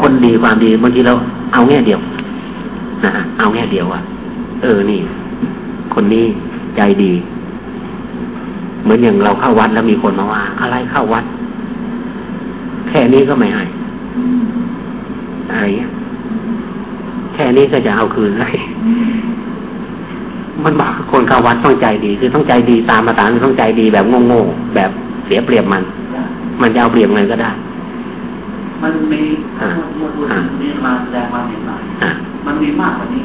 คนดีความดีบางทีเราเอาแง่เดียวนะฮะเอาแง่เดียวอะเออนี่ คนนี้ใจดี เหมือนอย่างเราเข้าวัดแล้วมีคนมาว่า อะไรเข้าวัด แค่นี้ก็ไม่ให้อะไรเงี้ยแค่นี้ก็จะเอาคืนเลยมันบอกคนเข้าวัดต้องใจดี คือต้องใจดีตามมาตรฐานต้องใจดีแบบโง่ๆแบบเสียเปรียบมัน มันจะเอาเปรียบเงินก็ได้ มันมีมูลนี้มาแสดงความเห็นหน่อยมันมีมากกว่านี้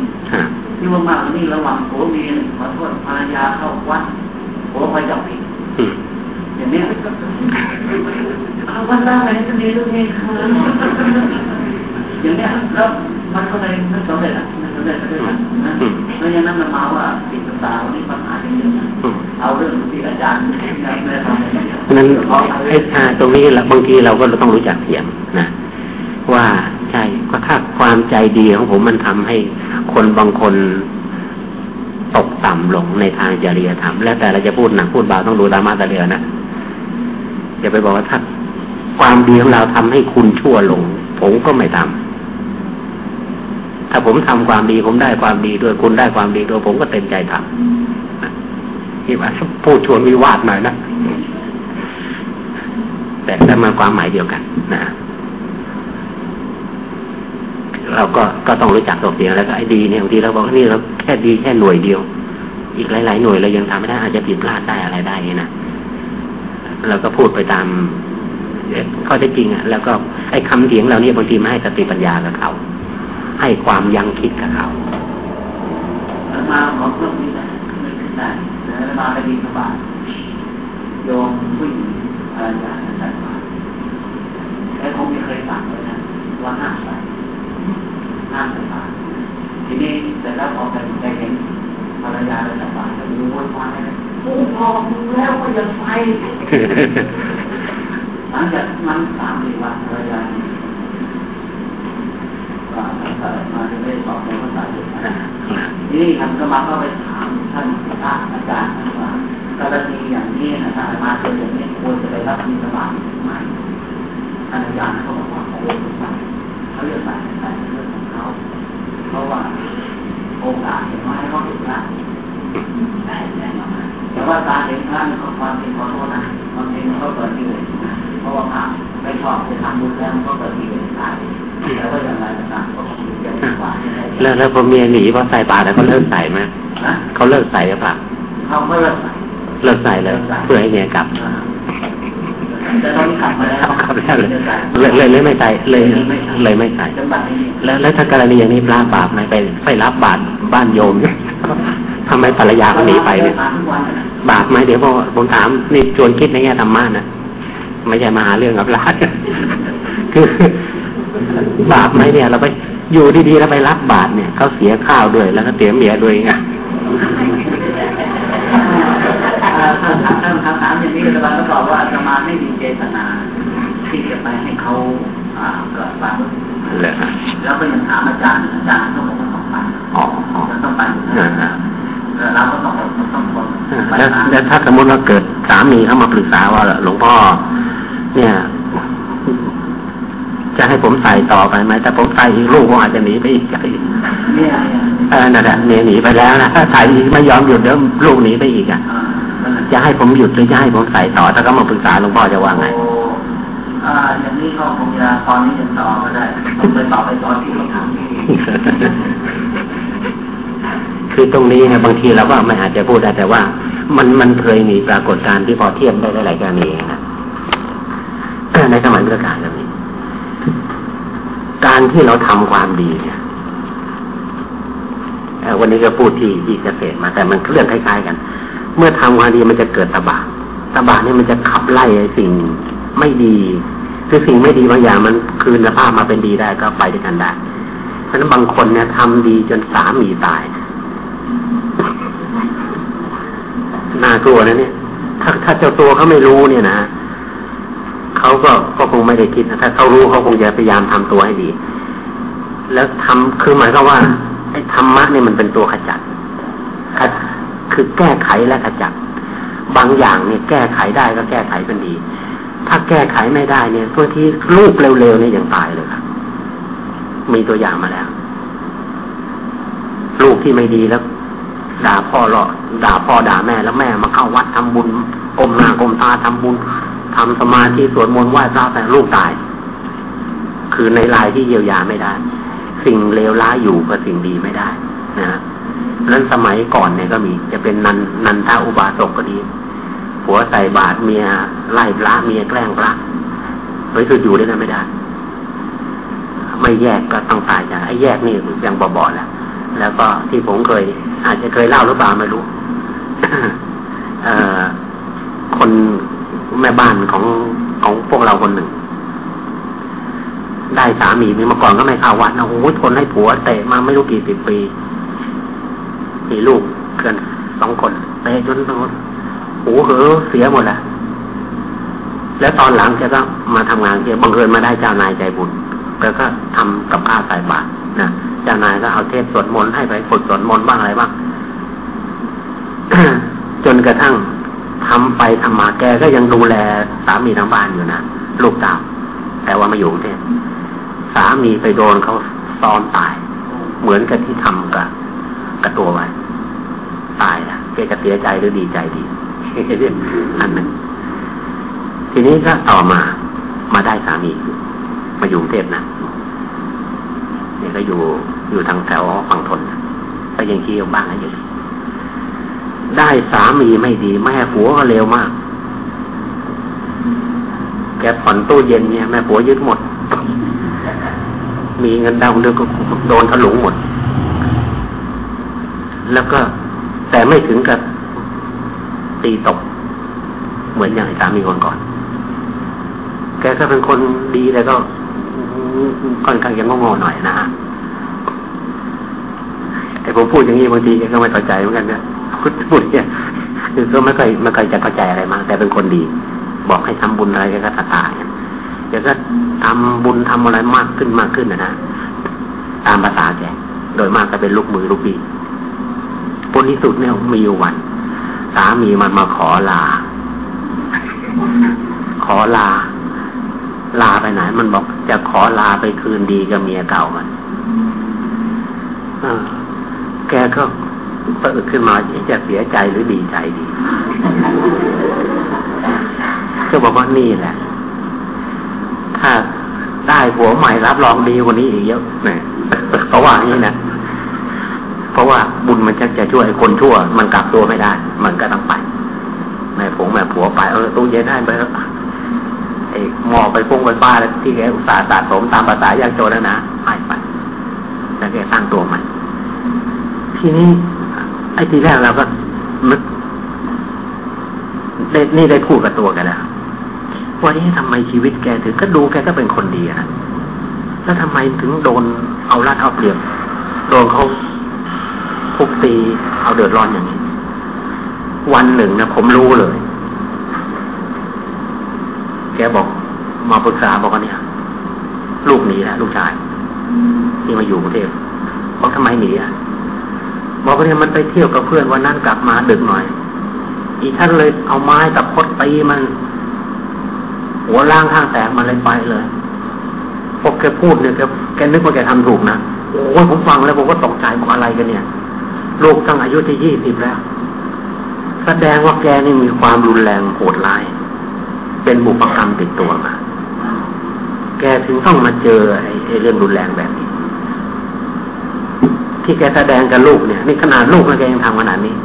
ที่ว่ามากกว่านี้ระหว่างผัวเมียขอโทษภรรยาเข้าวัดผัวไปจับผิดอย่างนี้เอาวันละอะไรก็ดีเรื่องนี้อย่างนี้แล้วมันก็เลยไม่สำเร็จอะไม่สำเร็จเลยนะเพราะฉะนั้นมันมาว่าติดตาวันนี้ปัญหาเยอะ เอาเรื่องที่อาจารย์นั้นไอ้ตรงนี้แหละบางทีเราก็ต้องรู้จักเถียงนะ ว่าใช่ก็ถ้าความใจดีของผมมันทำให้คนบางคนตกต่ำลงในทางจริยธรรมแล้วแต่เราจะพูดหนักพูดเบาต้องดูตามาตาเรือนะอย่าไปบอกว่าถ้าความดีของเราทำให้คุณชั่วลง ผมก็ไม่ทำถ้าผมทำความดีผมได้ความดีด้วยคุณได้ความดีด้วยผมก็เต็มใจทำ ที่ว่าพูดชวนวิวาทหน่อยนะแต่แต่มาความหมายเดียวกันนะเราก็ก็ต้องรู้จักตัวเองแล้วก็ไอ้ดีเนี่ยบางทีเราบอกนี่เราแค่ดีแค่หน่วยเดียว อีกหลาย ๆ หน่วยเรายังทำไม่ได้อาจจะผิดพลาดได้อะไรได้นะเราก็พูดไปตามข้อเท็จจริงอะ แล้วก็ไอ้คำเถียงเรานี่บางทีไม่ให้สติปัญญากับเขา ให้ความยังคิดกับเขามาขอเพิ่มนิดนะ ไม่ได้มาไปดีสบายโยมผู้หญิงอะไรอย่างนั้นแต่คงไม่เคยสั่งเลยนะว่าห้ามใส่ห้ามใส่บาตรทีนี้เสร็จแล้วพอไปไปเห็นภรรยาเลยใส่บาตรก็ดูว่าว่าอะไรกูพอมึงแล้วก็ยังไปหลังจากนั้นสามสี่วันภรรยา ก็มาจะได้สอบในภาษาอังกฤษทีนี้ท่านก็มาก็ไปถามท่านพระอาจารย์ท่านว่ากรณีอย่างนี้นะครับมาเป็นอย่างนี้ควรจะไปรับมีสบายไหมท่านอาจารย์เขาบอกว่าควรใส่เขาเลือกใส่ใส่เรื่องของเขาเพราะว่าโอกาสอย่างน้อยเขาเห็นละแต่ว่ากาเห็นพระนี่ก็ความเป็นขอโทษนะบางทีมันก็เกิดที่เลยเพราะว่าพระไม่ชอบจะทำบุญแล้วก็เกิดที่เลยได้แล้วก็องไรก็ตา มก็ต้องเกี่ยวกับแล้วแล้วพอเมียหนีเพราะใส่บาตรแล้วเขาเลิกใส่ไหมเขาเลิกใส่หรือเปล่าเขาก็เลิกใส่เลิกใส่เลยเพื่อให้เมียกลับแต่ตอนนี้ขับมาแล้วขับแล้วเลยเลยเลยไม่ใส่เลยเลยไม่ใส่แล้วแล้วถ้ากรณีอย่างนี้ปลาบาปไหมไปไปรับบาตรบ้านโยมทำไมภรรยาเขาหนีไปเนี่ยบาปไหมเดี๋ยวพอผมถามนี่ชวนคิดในแง่ธรรมะนะไม่ใช่มาหาเรื่องกับร้านคือ บาปไหมเนี่ย เราไปอยู่ดีๆแล้วไปรับบาตรเนี่ยเขาเสียข้าวด้วยแล้วก็เสียเมียด้วยไงคำถามอย่างนี้อาจารย์ก็บอกว่าอาตมาไม่มีเจตนาที่จะไปให้เขาเกิดความแล้วก็ยังถามอาจารย์อาจารย์ต้องต้องไปต้องไปเราก็ต้องต้องแล้วถ้าสมมติว่าเกิดสามีเข้ามาปรึกษาว่าหลวงพ่อเนี่ย จะให้ผมใส่ต่อไปไหมถ้าผมใส่ลูกผมอาจจะหนีไปอีกไกลเออนั่นแหละเนี่ยหนีไปแล้วนะถ้าใส่ไม่ยอมหยุดเดี๋ยวลูกหนีไปอีกอะจะให้ผมหยุดหรือจะให้ผมใส่ต่อถ้าก็มาปรึกษาหลวงพ่อจะว่าไงอ่าอย่างนี้ก็คงจะตอนนี้ยังต่อก็ได้ต้องไปต่อไปตอนที่เราทำคือตรงนี้นะบางทีเราก็ไม่อาจจะพูดได้แต่ว่า มันมันเคยมีปรากฏการณ์ที่พอเทียบได้หลายกรณีนะในสมัยพุทธกาลแบบนี้ การที่เราทำความดีเนี่ยวันนี้ก็พูดที่ที่เกษตรมาแต่มันเรื่องคล้ายๆกัน เมื่อทำความดีมันจะเกิดตบะตบะนี่มันจะขับไล่ไอ้สิ่งไม่ดี คือสิ่งไม่ดีบางอย่างมันคืนสภาพมาเป็นดีได้ก็ไปด้วยกันได้ เพราะนั้นบางคนเนี่ยทำดีจนสามีตายน่ากลัวนะเนี่ย ถ้าถ้าเจ้าตัวเขาไม่รู้เนี่ยนะเขาก็ก็คงไม่ได้คิดนะถ้าเขารู้เขาคงจะพยายามทำตัวให้ดี แล้วทำคือหมายก็ว่าไอ้ธรรมะเนี่ยมันเป็นตัวขจัดคือแก้ไขและขจัด บางอย่างเนี่ยแก้ไขได้ก็แก้ไขเป็นดี ถ้าแก้ไขไม่ได้เนี่ยบางทีลูกเร็วๆเนี่ยยังตายเลยครับมีตัวอย่างมาแล้ว ลูกที่ไม่ดีแล้วด่าพ่อหรอด่าพ่อด่าแม่แล้วแม่มาเข้าวัดทำบุญกลมหน้ากมตาทำบุญทำสมาธิสวดมนต์ไหว้พระแต่ลูกตาย คือในลายที่เยียวยาไม่ได้ สิ่งเลวร้ายอยู่กับสิ่งดีไม่ได้นะนั้นสมัยก่อนเนี่ยก็มี จะเป็นนันนันท่าอุบาสกก็ดีผัวใส่บาตรเมียไล่พระเมียแกล้งพระเฮ้ยคืออยู่ได้กันไม่ได้ ไม่แยกก็ต้องตายจากไอ้แยกนี่ยังบอๆแล้วแล้วก็ที่ผมเคย อาจจะเคยเล่าหรือเปล่าไม่รู้เออคนแม่บ้านของของพวกเราคนหนึ่ง ได้สามีมีมาก่อนก็ไม่เข้าวัดนะโอ้โหทนให้ผัวเตะมาไม่รู้กี่สิบปี มีลูกเพื่อนสองคนเตะจนโดหูเหอเสียหมดแล้วแล้วตอนหลังแกก็มาทำงานแกบังเอิญมาได้เจ้านายใจบุญแกก็ทำกับข้าวใส่บาตรนะเจ้านายก็เอาเทศสวดมนต์ให้ไปฝึกสวดมนต์บ้างอะไรบ้างจนกระทั่งทำไปทำมาแกก็ยังดูแลสามีทางบ้านอยู่นะลูกสาวแต่ว่ามาอยู่กรุงเทพามีไปโดนเขาซ้อมตาย เหมือนกับที่ทำกับกับตัวไว้ตายละแกจะเสียใจหรือดีใจดีอันหนึ่งทีนี้ก็ต่อมามาได้สามีมาอยู่กรุงเทพนะเนี่ยก็อยู่อยู่ทางแถวฝั่งทนก็ยังเที่ยวบ้างนะอยู่ได้สามีไม่ดีแม่ผัวก็เร็วมาก แกผ่อนตู้เย็นเนี่ยแม่ผัวยึดหมด มีเงินดาวเดือนก็โดนถลุงหมด แล้วก็แต่ไม่ถึงกับตีตก เหมือนอย่างสามีคนก่อน แกก็เป็นคนดีแต่ก็ค่อนข้างยังงงๆหน่อยนะฮะไอ้ผมพูดอย่างนี้บางทีแกก็ไม่เข้าใจเหมือนกันนะพูดพูดเนี่ยคือก็ไม่เคยไม่เคยจะเข้าใจอะไรมากแต่เป็นคนดี บอกให้ทำบุญอะไรแกก็ตาเนี่ยแกก็ ทำบุญทำอะไรมากขึ้นมากขึ้นนะนะตามภาษาแกโดยมากก็เป็นลูกมือลูกปีผลที่สุดเนี่ยมีอยู่วัน สามีมันมาขอลา ขอลา ลาไปไหน มันบอกจะขอลาไปคืนดีกับเมียเก่ามันแกก็เปิดขึ้นมาจะเสียใจหรือดีใจดีก็บอกว่านี่แหละ ได้ผัวใหม่รับรองดีกว่านี้อีกเยอะเนี่ยเขาว่าอย่านี้นะเพราะว่าบุญมันจะจะช่วยคนชั่ว มันกลับตัวไม่ได้ มันก็ต้องไปแม่ผงแม่ผัวไปเออตู้เย็นให้ไปแล้วไอ้หมอไปพุ่งไปบ้าแล้วที่แกอุตส่าห์สะสมตามภาษายากจนแล้วนะให้ไปแล้วแกสร้างตัวใหม่ทีนี้ ไอ้ทีแรกเราก็นึกได้นี่ได้พูดกับตัวกันแล้ว ว่าเอ๊ะทำไมชีวิตแกถึงก็ดูแกก็เป็นคนดีนะแล้วทำไมถึงโดนเอาลัดเอาเปรียบโดนเขาทุกตีเอาเดือดร้อนอย่างนี้ วันหนึ่งนะผมรู้เลย แกบอกมาปรึกษาบอกว่าเนี่ย ลูกหนีแล้วลูกชายที่มาอยู่กรุงเทพบอกทำไมหนีอะบอกว่าเนี่ยมันไปเที่ยวกับเพื่อนวันนั้นกลับมาดึกหน่อย อีท่านเลยเอาไม้ตะพดตีมัน หัวล่างข้างแตกมันเลยไปเลยพวกแกพูดเนี่ยแกแกนึกว่าแกทำถูกนะโอ้ยผมฟังแล้วผมก็ตกใจว่าอะไรกันเนี่ยลูกตั้งอายุที่ยี่สิบแล้ว แสดงว่าแกนี่มีความรุนแรงโหดร้าย เป็นบุพกรรมติดตัวมา แกถึงต้องมาเจอไอ้เรื่องรุนแรงแบบนี้ ที่แกแสดงกับลูกเนี่ยนี่ขนาดลูกแล้วแกยังทำขนาดนี้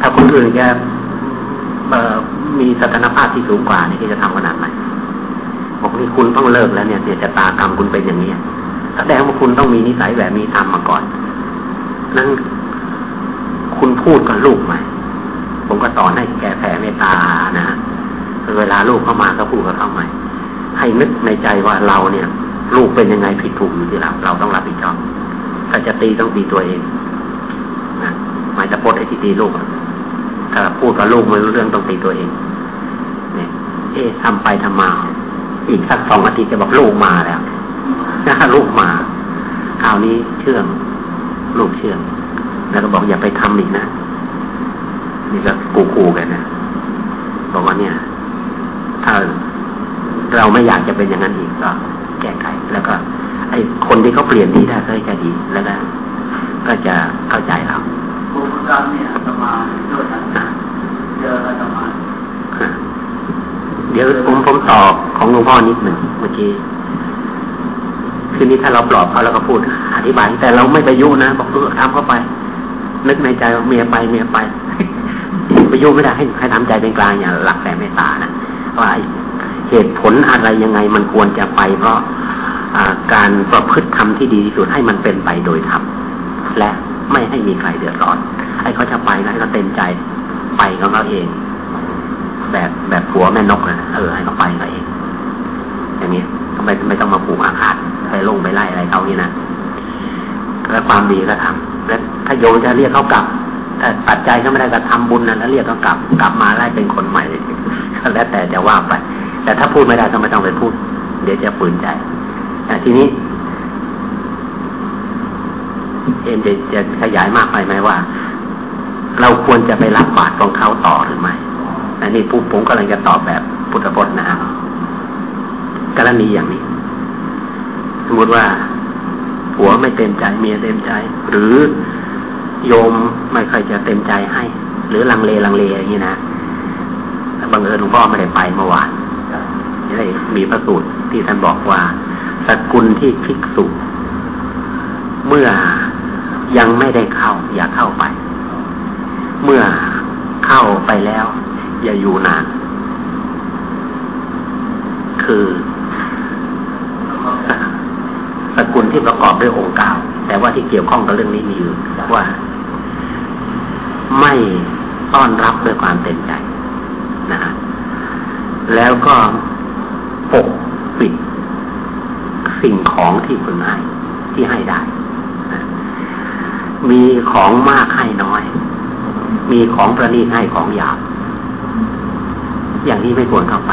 ถ้าคนอื่นแก มีสถานภาพที่สูงกว่านี่แกจะทำขนาดไหนบอกนี่คุณต้องเลิกแล้วเนี่ยเดี๋ยวจะตากรรมคุณเป็นอย่างนี้แสดงว่าคุณต้องมีนิสัยแบบนี้ทำมาก่อน นั้นคุณพูดกับลูกไหมผมก็สอนให้แกแผ่เมตตานะเวลาลูกเข้ามาก็พูดกับเขาใหม่ ให้นึกในใจว่าเราเนี่ย ลูกเป็นยังไงผิดถูกอยู่ที่เรา เราต้องรับผิดชอบถ้าจะตีต้องตีตัวเองนะหมายจะพดไอ้ที่ตีลูกถ้าพูดกับลูกไม่รู้เรื่องต้องตีตัวเอง เอ๊ะทำไปทำมา อีกสักสองอาทิตย์จะบอกลูกมาแล้วนะลูกมาคราวนี้เชื่องลูกเชื่องแล้วก็บอกอย่าไปทำอีกนะนี่ก็กูกูกันนะบอกว่าเนี่ย ถ้าเราไม่อยากจะเป็นอย่างนั้นอีกก็แก้ไขแล้วก็ ไอ้คนที่เขาเปลี่ยนนี้ได้ก็จะดีแล้วก็ก็จะเข้าใจเราภูมิกรรมเนี่ยสมาด้วยนะเจอสมา เดี๋ยวผมผมตอบของหลวงพ่อนิดหนึ่งเมื่อกี้คือนี้ถ้าเราปลอบเขาแล้วก็พูด อธิบายแต่เราไม่ไปยุ่นะบอกเออทำเข้าไป นึกในใจว่าเมียไปเมียไปไปยุ่ไม่ได้ให้ให้ทำใจเป็นกลางอย่างหลักแต่เมตตานะว่าเหตุผลอะไรยังไงมันควรจะไป เพราะการประพฤติธรรมที่ดีที่สุดให้มันเป็นไปโดยธรรมและไม่ให้มีใครเดือดร้อน ให้เขาจะไปนะให้เขาเต็มใจไปของเขาเอง แบบแบบผัวแม่นกนะเออให้เขาไปเขาเองอย่างนี้ไม่ไม่ต้องมาผูกอาฆาตไปลงไปไล่อะไรเขานี่นะแล้วความดีก็ทำแล้วถ้าโยมจะเรียกเขากลับถ้าปัจจัยก็ไม่ได้ก็ทำบุญนั้นแล้วเรียกเขากลับกลับมาไล่เป็นคนใหม่แล้วแต่จะว่าไป แต่ถ้าพูดไม่ได้ก็ไม่ต้องไปพูด เดี๋ยวจะฝืนใจแต่ทีนี้เอ็นจะจะขยายมากไปไหมว่า เราควรจะไปรับบาตรของเขาต่อหรือไม่ อันนี้ปุ๊บผมกำลังจะตอบแบบพุทธพจน์นะครับกรณีอย่างนี้ สมมติว่าผัวไม่เต็มใจเมียเต็มใจ หรือโยมไม่ค่อยจะเต็มใจให้ หรือลังเลลังเลอย่างนี้นะบังเอิญหลวงพ่อไม่ได้ไปเมื่อวานได้มีพระสูตรที่ท่านบอกว่า สกุลที่ภิกษุ เมื่อยังไม่ได้เข้า อย่าเข้าไป เมื่อเข้าไปแล้ว อย่าอยู่นาน คือสกุลที่ประกอบด้วยองค์เก้าแต่ว่าที่เกี่ยวข้องกับเรื่องนี้มีอยู่ว่า ไม่ต้อนรับด้วยความเต็มใจนะฮะแล้วก็ปกปิดสิ่งของที่คุณให้ที่ให้ได้ มีของมากให้น้อย มีของประณีตให้ของหยาบ อย่างนี้ไม่ควรเข้าไป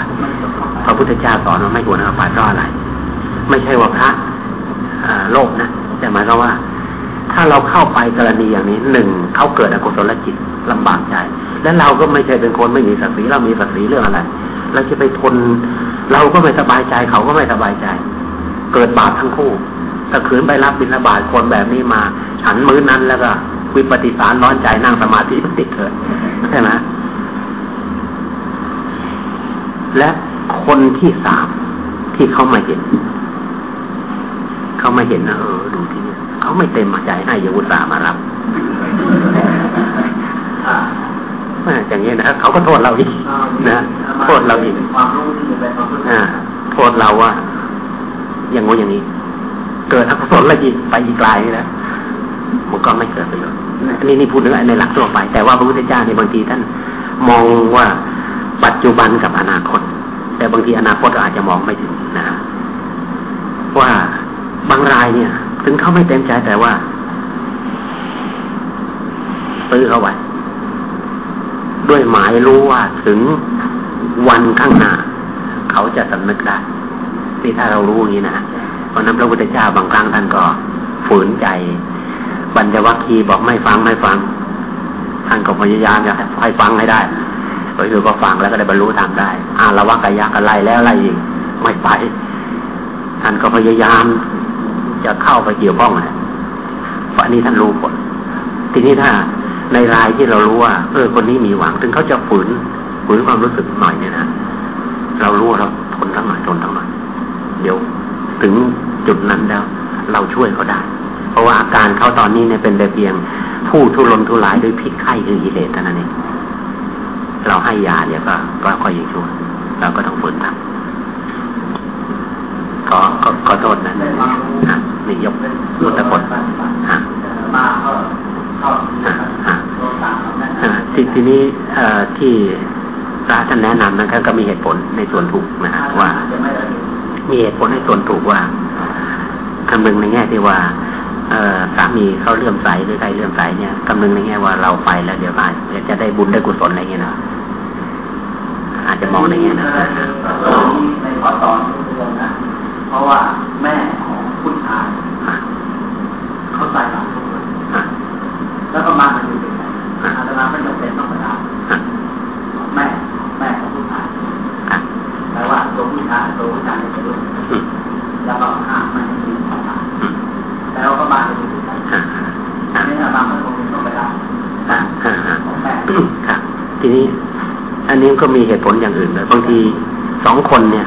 พระพุทธเจ้าสอนว่าไม่ควรเข้าไปเพราะอะไร ไม่ใช่ว่าพระโลภนะแต่หมายความว่า ถ้าเราเข้าไปกรณีอย่างนี้หนึ่งเขาเกิดอกุศลจิตลำบากใจ และเราก็ไม่ใช่เป็นคนไม่มีศักดิ์ศรีเรามีศักดิ์ศรีเรื่องอะไรเราจะไปทนเราก็ไม่สบายใจเขาก็ไม่สบายใจ เกิดบาปทั้งคู่ถ้าขืนไปรับบิณฑบาตคนแบบนี้มา ฉันมื้อนั้นแล้วก็วิปฏิสารร้อนใจนั่งสมาธิติดเถิดใช่ไหม และคนที่สามที่เขามาเห็น เขามาเห็นนะเออดูที่นี่เขาไม่เต็มใจให้ยาวุตสามารับอย่างนี้นะเขาก็โทษเราอีกนะโทษเราอีกโทษเราว่า อย่างงู้อย่างนี้ เกิดอกุศลอะไรอีกไปอีกไกลนะมันก็ไม่เกิดประโยชน์อันนี้นี่พูดถึงในหลักทั่วไป แต่ว่าพระพุทธเจ้าในบางทีท่านมองว่า ปัจจุบันกับอนาคต แต่บางทีอนาคตอาจจะมองไม่ถึงนะว่าบางรายเนี่ย ถึงเขาไม่เต็มใจแต่ว่าซื้อเขาไว้ด้วยหมายรู้ว่าถึงวันข้างหน้า เขาจะสำนึกได้ที่ถ้าเรารู้อย่างนี้นะเพราะนั้นพระพุทธเจ้าบางครั้งท่านก็ฝืนใจ บัญจวัคคีบอกไม่ฟังไม่ฟัง ท่านก็พยายามจะให้ฟังให้ได้ ก็คือก็ฟังแล้วก็ได้บรรลุธรรมได้อาละวักายักษ์อะไรแล้วอะไรอีกไม่ไปท่านก็พยายามจะเข้าไปเกี่ยวข้องนะเพราะนี้ท่านรู้ผลทีนี้ถ้าในรายที่เรารู้ว่าเออคนนี้มีหวังถึงเขาจะฝืนฝืนความรู้สึกหน่อยเนี่ยนะเรารู้เราทนทั้งหน่อยทนทั้งหน่อยเดี๋ยวถึงจุดนั้นแล้ว เราช่วยเขาได้ เพราะว่าอาการเขาตอนนี้เนี่ยเป็นแต่เพียง ผู้ทุรนทุรายด้วยพิษไข้คือกิเลสเท่านั้นเอง เราให้ยาเดี๋ยก็ก็ค่อยช่วยเราก็ต้องฝืนทำขอขอขอโทษนะนะนี่ยกมุตะกดฮะทีทีนี้ที่พระท่านแนะนำนะครับก็มีเหตุผลในส่วนถูกนะว่า มีเหตุผลให้ส่วนถูกว่าคำนึงในแง่ที่ว่าเออสามีเขาเลื่อมใสหรือใครเลื่อมใสเนี่ยคำนึงในแง่ว่าเราไปแล้วเดี๋ยวอาจจะได้บุญได้กุศลอะไรเงี้ยนะ อาจจะมองในแง่นะในข้อตอนนะ เพราะว่าแม่ของผู้ชายเขาใส่หลังทุกคนแล้วก็มามันอยู่เป็นอาตมาไม่จำเป็นต้องมาทำแม่แม่ของผู้ชายแปลว่าตัวผู้ชายตัวผู้ชายจะรู้แล้วก็ห้ามไม่ให้มีความ ทีนี้ อั นนี้ก็มีเหตุผลอย่างอื่นเลยบางทีสองคนเนี่ย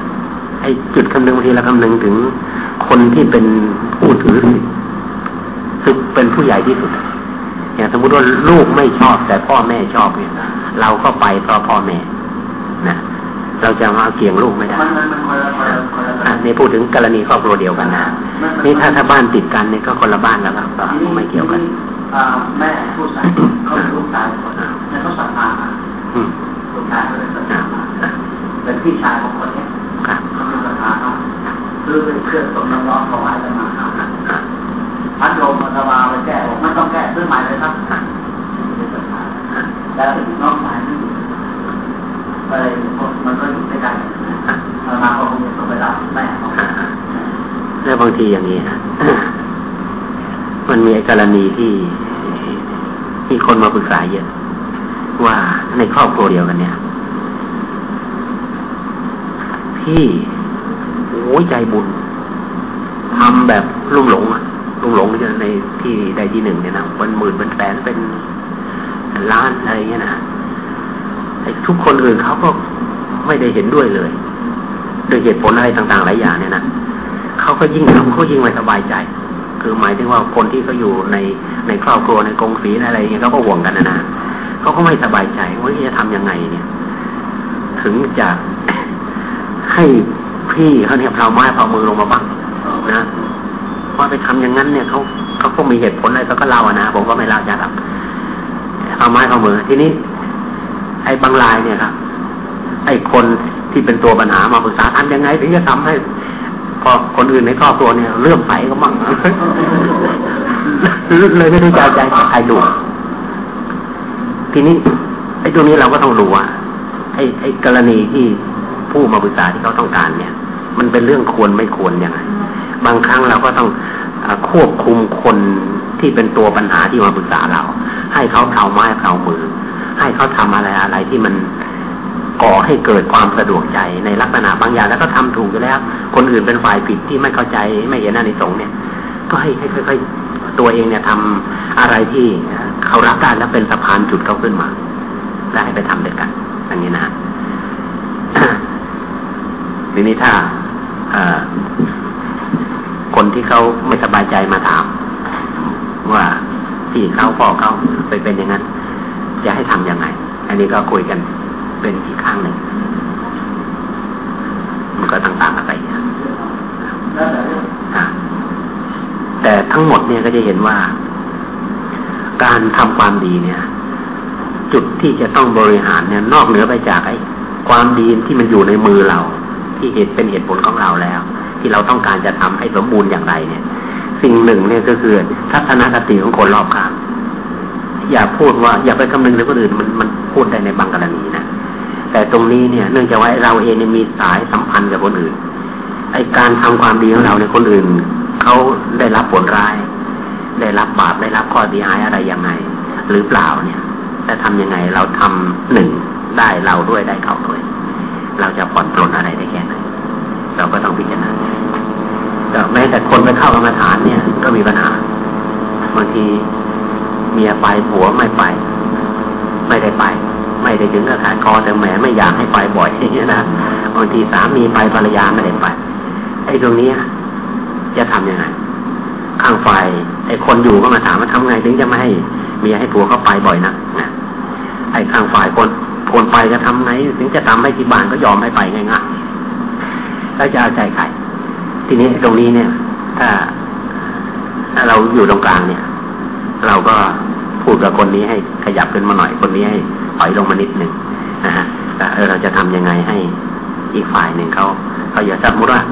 ไอ้จุดคำนึงบางทีเราคำนึงถึงคนที่เป็นผู้ถือคือเป็นผู้ใหญ่ที่สุด อย่างสมมติว่าลูกไม่ชอบแต่พ่อแม่ชอบเนี่ยเราก็ไปเพราะพ่อแม่นะเราจะมาเกี่ยงลูกไม่ได้นี่พูดถึงกรณีครอบครัวเดียวกันนะนี่ถ้าถ้าบ้านติดกันเนี่ยก็คนละบ้านแล้วก็ไม่เกี่ยวกันแม่ผู้ชายเขาเป็นลูกชายคนแล้วเขาศรัทธาลูก ชายเขาเป็นศรัทธาเป็นพี่ชายของคนนี้เขาเป็นศรัทธาเขาคือเป็นเพื่อนสมน้องๆเขาไว้จะมาพัดลมมาสบายไปแก้ไม่ต้องแก้ซื้อใหม่เลยครับแล้วน้องชายที่ไปมันก็อยู่ด้วยกันมาเขาคงจะต้องไปรับแม่แล้วบางทีอย่างนี้ฮะมันมีกรณีที่มีคนมาปรึกษาเยอะ ว่าในครอบครัวเดียวกันเนี่ย พี่โอ้ยใจบุญทำแบบลุ่มหลงอะลุ่มหลงในที่ใดที่หนึ่งเนี่ยนะเป็นหมื่นเป็นแสนเป็นล้านอะไรเงี้ยนะไอ้ทุกคนอื่นเขาก็ไม่ได้เห็นด้วยเลยโดยเหตุผลอะไรต่างๆหลายอย่างเนี่ยนะเขาก็ยิ่งทำเขายิ่งไม่สบายใจ คือหมายถึงว่าคนที่เขาอยู่ในในครอบครัวในกองฝีอะไรเงี้ยเขาก็ห่วงกันนะนะ เขาก็ไม่สบายใจว่าจะทำยังไงเนี่ย ถึงจะให้พี่เขาเนี่ยเผาไม้เผามือลงมาบ้างนะว่าไปทำอย่างนั้นเนี่ยเขาเขาก็มีเหตุผลอะไรเขาก็เล่านะผมก็ไม่เล่าจะครับเอาไม้เอามือ ทีนี้ ไอ้บางรายเนี่ยครับไอ้คนที่เป็นตัวปัญหามาปรึกษาทำยังไงถึงจะทำให้ พอคนอื่นในครอบครัวเนี่ยเลื่อมใสก็มั่งเลยไม่ได้ใจใจใครดู ทีนี้ไอ้ตัวนี้เราก็ต้องรู้ว่าไอ้ไอ้กรณีที่ผู้มาปรึกษาที่เขาต้องการเนี่ย มันเป็นเรื่องควรไม่ควรยังไงบางครั้งเราก็ต้องควบคุมคนที่เป็นตัวปัญหาที่มาปรึกษาเรา ให้เขาเท้าไม้เท้ามือ ให้เขาทำอะไรอะไรที่มันก่อให้เกิดความสะดวกใจในลักษณะบางอย่างแล้วก็ทำถูกอยู่แล้ว คนอื่นเป็นฝ่ายผิดที่ไม่เข้าใจไม่เห็นหน้าในสงเนี่ย ก็ให้ให้ค่อยๆตัวเองเนี่ยทำอะไรที่ เขารับได้แล้วเป็นสะพานจุดเขาขึ้นมาแล้วให้ไปทำด้วยกันอย่างนี้นะทีนี้ถ้าคนที่เขาไม่สบายใจมาถาม ว่าพี่เขาพ่อเขาไปเป็นอย่างนั้น จะให้ทํำยังไง อันนี้ก็คุยกันเป็นอีกข้างหนึ่งมันก็ต่างๆกันไปแต่ทั้งหมดเนี่ยก็จะเห็นว่า การทำความดีเนี่ย จุดที่จะต้องบริหารเนี่ย นอกเหนือไปจากไอ้ความดีที่มันอยู่ในมือเรา ที่เหตุเป็นเหตุผลของเราแล้ว ที่เราต้องการจะทำให้สมบูรณ์อย่างไรเนี่ย สิ่งหนึ่งเนี่ยก็คือทัศนคติของคนรอบข้างอย่าพูดว่าอย่าไปคำนึงถึงคนอื่นมันมันพูดได้ในบางกรณีนะแต่ตรงนี้เนี่ย เนื่องจากว่าเราเองมีสายสัมพันธ์กับคนอื่นไอการทำความดีของเราในคนอื่นเขาได้รับผลร้าย ได้รับบาปได้รับข้อดีหายอะไรยังไง หรือเปล่าเนี่ยจะทำยังไงเราทำหนึ่งได้เราด้วยได้เขาด้วย เราจะผ่อนปลนอะไรได้แค่ไหนเราก็ต้องพิจารณาแต่แม้แต่คนไปเข้ากรรมฐานเนี่ย ก็มีปัญหาบางทีเมียไปผัวไม่ไป ไม่ได้ไป ไม่ได้ถึงกับขาดคอแต่แหมไม่อยากให้ไปบ่อยอย่างเงี้ยนะบางทีสามีไปภรรยาไม่ได้ไปไอ้ตรงนี้จะทํำยังไงข้างไฟ ไอ้คนอยู่ก็มาถามว่าทำไงถึงจะไม่ให้เมียให้ผัวเขาไปบ่อยนะนะไอ้ข้างฝ่ายคนคนไปจะทำไงถึงจะทำให้ที่บ้านก็ยอมให้ไปง่ายๆแล้วจะเอาใจใครทีนี้ตรงนี้เนี่ย ถ้าถ้าเราอยู่ตรงกลางเนี่ย เราก็พูดกับคนนี้ให้ขยับขึ้นมาหน่อยคนนี้ให้ถอยลงมานิดหนึ่งนะฮะเราจะทำยังไงให้อีกฝ่ายหนึ่งเขาเขาอย่าสมมติว่า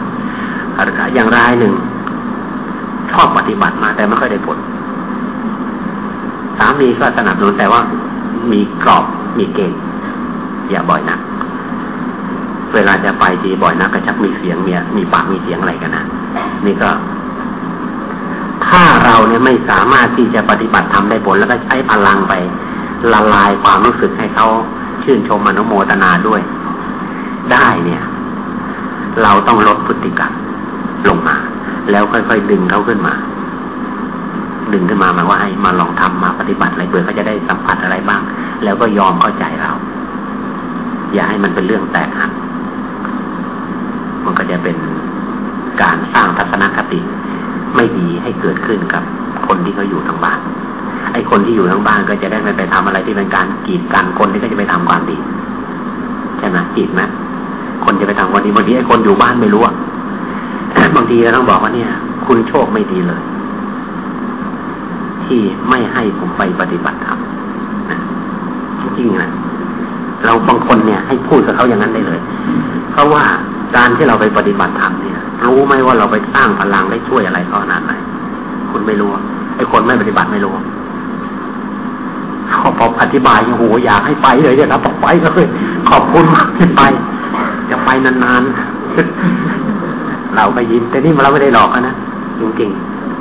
อย่างรายหนึ่ง ชอบปฏิบัติมาแต่ไม่ค่อยได้ผล สามีก็สนับสนุนแต่ว่ามีกรอบมีเกณฑ์อย่าบ่อยนักเวลาจะไปทีบ่อยนักก็ชักมีเสียงเมียมีปากมีเสียงอะไรกันนะนี่ก็ ถ้าเราเนี่ยไม่สามารถที่จะปฏิบัติทำได้ผลแล้วก็ใช้พลังไปละลายความรู้สึกให้เขาชื่นชมมนุโมตนาด้วย ได้เนี่ย เราต้องลดพฤติกรรมลงมา แล้วค่อยๆดึงเขาขึ้นมา ดึงขึ้นมาหมายว่าให้มาลองทำมาปฏิบัติอะไรเผื่อเขาจะได้สัมผัสอะไรบ้าง แล้วก็ยอมเข้าใจเรา อย่าให้มันเป็นเรื่องแตกหักมันก็จะเป็นการสร้างทัศนคติ ไม่ดีให้เกิดขึ้นกับคนที่เขาอยู่ทางบ้าน ไอ้คนที่อยู่ทางบ้านก็จะได้ไม่ไปทำอะไรที่เป็นการกีดกันคนที่ก็จะไปทำความดีใช่ไหมกีดไหมคนจะไปทำความดีบางทีไอ้คนอยู่บ้านไม่รู้อะ บางทีเราต้องบอกว่าเนี่ย คุณโชคไม่ดีเลย ที่ไม่ให้ผมไปปฏิบัติธรรมจริงๆนะเราบางคนเนี่ย ให้พูดกับเขาอย่างนั้นได้เลย เพราะว่าการที่เราไปปฏิบัติธรรมเนี่ย รู้ไหมว่าเราไปสร้างพลังได้ช่วยอะไรเขาขนาดไหนคุณไม่รู้ไอ้คนไม่ปฏิบัติไม่รู้เขาพออธิบายโอ้โหอยากให้ไปเลยเนี่ยนะบอกไปเลยขอบคุณมากที่ไปจะไปนานๆ เราไปยิ้ม แต่นี่เราไม่ได้หลอกนะจริง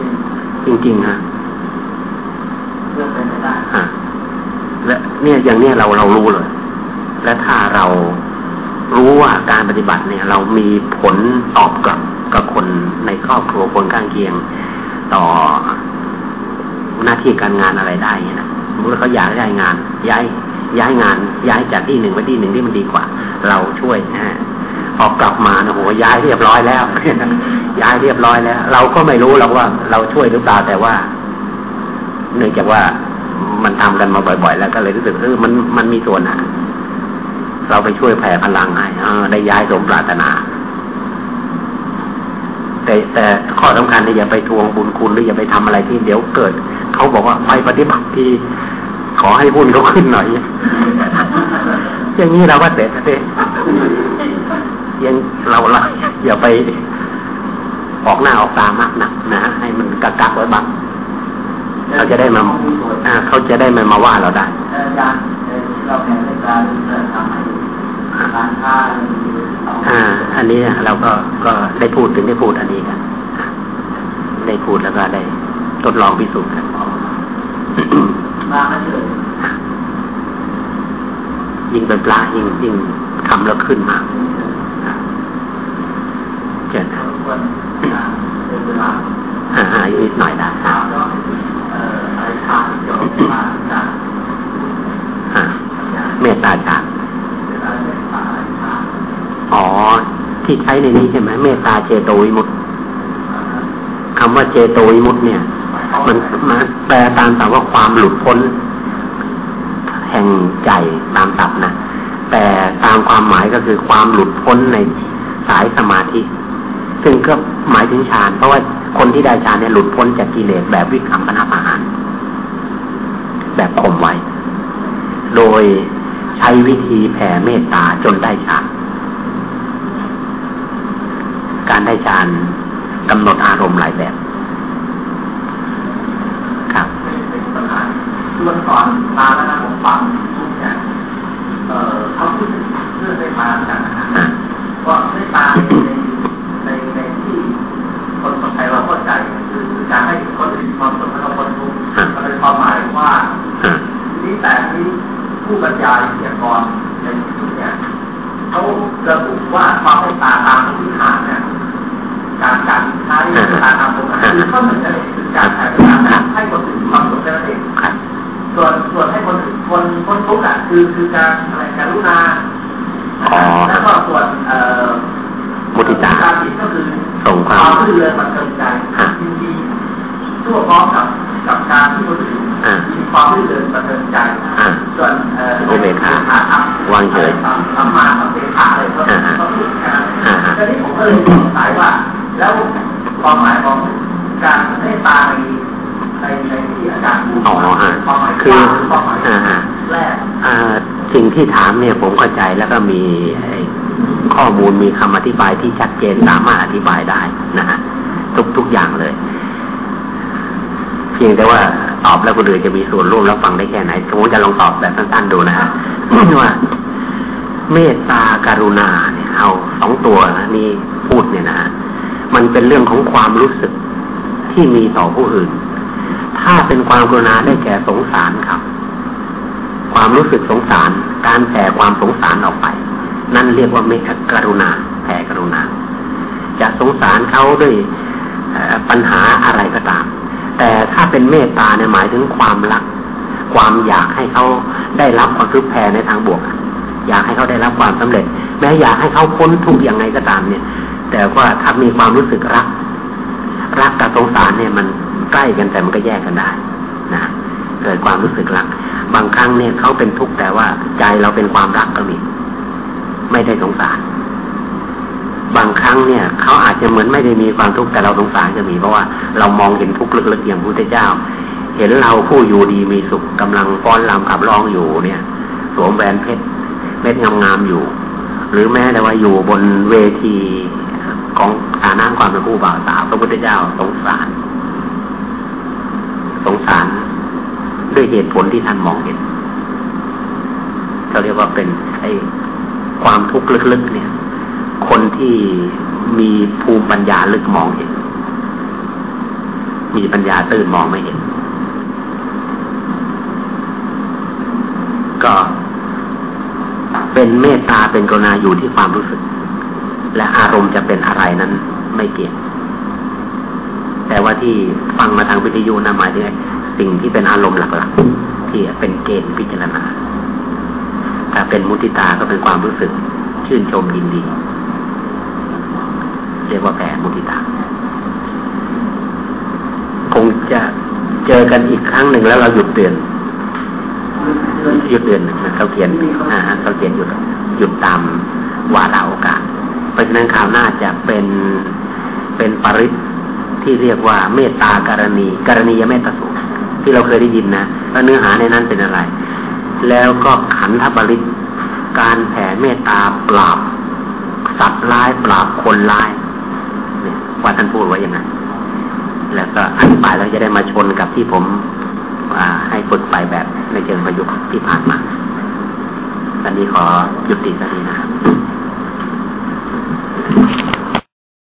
ๆจริงๆฮะเรื่องเป็นไปได้และเนี่ยอย่างเนี้ยเราเรารู้เลย และถ้าเรารู้ว่าการปฏิบัติเนี่ย เรามีผลตอบกลับกับคนในครอบครัวคนข้างเคียง ต่อหน้าที่การงานอะไรได้เนี่ยนะสมมติเขาอยากได้งาน ย้ายย้ายงาน ย้ายจากที่หนึ่งไปที่หนึ่งที่มันดีกว่า เราช่วยนะ พอกลับมาโอ้โหย้ายเรียบร้อยแล้วย้ายเรียบร้อยแล้ว เราก็ไม่รู้หรอกว่า เราช่วยหรือเปล่าแต่ว่า เนื่องจากว่ามันทำกันมาบ่อย ๆ แล้วก็เลยรู้สึกเออมันมันมีส่วนอะ เราไปช่วยแผ่พลังให้ได้ย้ายสมปรารถนา แต่แต่ข้อสำคัญเนี่ยอย่าไปทวงบุญคุณหรืออย่าไปทำอะไรที่เดี๋ยวเกิดเขาบอกว่าไปปฏิบัติที่ขอให้บุญเขาขึ้นหน่อย อย่างนี้เราก็เด็ดเด็ ยังเราเราอย่าไปออกหน้าออกตามากนักนะให้มันกักกักไว้บ้างเขาจะได้มาอ่าเขาจะได้ม่มาว่าเราได้อ่า อันนี้เราก็ก็ได้พูดถึงได้พูดอันนี้กันได้พูดแล้วก็ได้ทดลองพิสูจน์กันยยิ่งเป็นปลายิ่งยิ่งทำแล้วขึ้นมา เจนอ่าอีกนิดหน่อยได้เมตตาฌานอ๋อ ที่ใช้ในนี้ใช่ไหมเมตตาเจโตวิมุตคำว่าเจโตวิมุตเนี่ย มันมาแปลตามแต่ว่าความหลุดพ้น แห่งใจตามตับนะแต่ตามความหมายก็คือความหลุดพ้นในสายสมาธิ ซึ่งก็หมายถึงฌาน เพราะว่าคนที่ได้ฌานเนี่ยหลุดพ้นจากกิเลสแบบวิคัมปนาปาหารแบบข่มไว้ โดยใช้วิธีแผ่เมตตาจนได้ฌาน การได้ฌานกำหนดอารมณ์หลายแบบ ครับเมื่อก่อนตาแล้วนะผมฟังทุกอย่างเออเขาพูดเรื่องได้มาจากนะว่าได้ตาในในในที่คนคนไทยเราเข้าใจคื อการให้คนอื่นความสุขให้เราคนทุกข์มันเป็นความหมายว่านี้แต่นี้ผู้บรรยายเสียกรในที่เนี่ยเขาระบุว่าความให้ตาตามที่ฐานเนี่ยการการใช้การทำตรงนั้นคือเขาเหมือนกันคือการแผ่เมตให้คนอื่นความสุขนั่นเองส่วนส่วนให้คนคนคนทุกข์อะคือคือการอะไรการรุณาแล้วก็ส่วนเอ่อมุติตาการผิดก็คือส่งความรื่นเริงบันเทิงใจยินดี ทั่วพร้อมกับกับการที่คนอื่นมีความรื่นเริงบันเทิงใจส่วนเอ่อเบคาวางเฉยสัมมาสัมเบคาอะไรก็ก็พูดกันทีนี้ผมก็เลยสงสัยว่า แล้วความหมายของการให้ตาในในในที่อาจารย์พูดความหมายคือความหมายแรกสิ่งที่ถามเนี่ยผมเข้าใจแล้วก็มีข้อมูลมีคำอธิบายที่ชัดเจนสามารถอธิบายได้นะฮะทุกทุกอย่างเลย พียงแต่ว่าตอบแล้วคนอื่นจะมีส่วนร่วมแล้วฟังได้แค่ไหนผมจะลองตอบแบบสั้นๆดูนะฮะว่าเมตตาการุณาเนี่ยเอาสองตัวนะนี่พูดเนี่ยนะฮะมันเป็นเรื่องของความรู้สึกที่มีต่อผู้อื่น ถ้าเป็นความกรุณาได้แก่สงสารครับ ความรู้สึกสงสาร การแผ่ความสงสารออกไป นั่นเรียกว่าเมตกรุณาแผ่กรุณา จะสงสารเขาด้วยปัญหาอะไรก็ตาม แต่ถ้าเป็นเมตตาเนี่ยหมายถึงความรัก ความอยากให้เขาได้รับความคือแผ่ในทางบวก อยากให้เขาได้รับความสำเร็จ แม้อยากให้เขาพ้นทุกข์ยังไงก็ตามเนี่ย แต่ว่าถ้ามีความรู้สึกรัก รักกับสงสารเนี่ยมันใกล้กันแต่มันก็แยกกันได้นะเกิดความรู้สึกรัก บางครั้งเนี่ยเขาเป็นทุกข์แต่ว่าใจเราเป็นความรักก็มี ไม่ได้สงสาร บางครั้งเนี่ยเขาอาจจะเหมือนไม่ได้มีความทุกข์แต่เราสงสารจะมีเพราะว่าเรามองเห็นทุกข์ลึกๆอย่างพระพุทธเจ้า เห็นเราผู้อยู่ดีมีสุขกำลังฟ้อนรำขับร้องอยู่เนี่ย สวมแหวนเพชรเม็ดงามๆอยู่ หรือแม้แต่ว่าอยู่บนเวทีของฐานะความเป็นผู้บ่าวสาวพระพุทธเจ้าสงสาร สงสารด้วยเหตุผลที่ท่านมองเห็นเขาเรียกว่าเป็นไอ้ความทุกข์ลึกๆเนี่ย คนที่มีภูมิปัญญาลึกมองเห็น มีปัญญาตื่นมองไม่เห็น ก็เป็นเมตตาเป็นกรุณาอยู่ที่ความรู้สึก และอารมณ์จะเป็นอะไรนั้นไม่เกี่ยวแต่ว่าที่ฟังมาทางวิทยุนะหมายถึงสิ่งที่เป็นอารมณ์หลักๆ ที่เป็นเกณฑ์พิจารณาถ้าเป็นมุติตาก็เป็นความรู้สึกชื่นชมยินดี รียกว่าแผ่มุติตาคงจะเจอกันอีกครั้งหนึ่งแล้วเราหยุดเตือนหยุดเดือนนะเขาเขียนอ่าเขาเขียนหยุดหยุดตามวาระโอกาส เพราะฉะนั้นข่าวหน้าจะเป็นเป็นปริศที่เรียกว่าเมตตาการณีการณียเมตตาสูตรที่เราเคยได้ยินนะว่าเนื้อหาในนั้นเป็นอะไร แล้วก็ขันธบริตการแผ่เมตตาปราบสัตว์ร้ายปราบคนร้าย ว่าท่านพูดไว้ยังไงแล้วก็อธิบายแล้วจะได้มาชนกับที่ผมให้ฝึกไปแบบในเชิงประยุกต์ที่ผ่านมาตอนนี้ขอหยุดติดสักทีนะครับ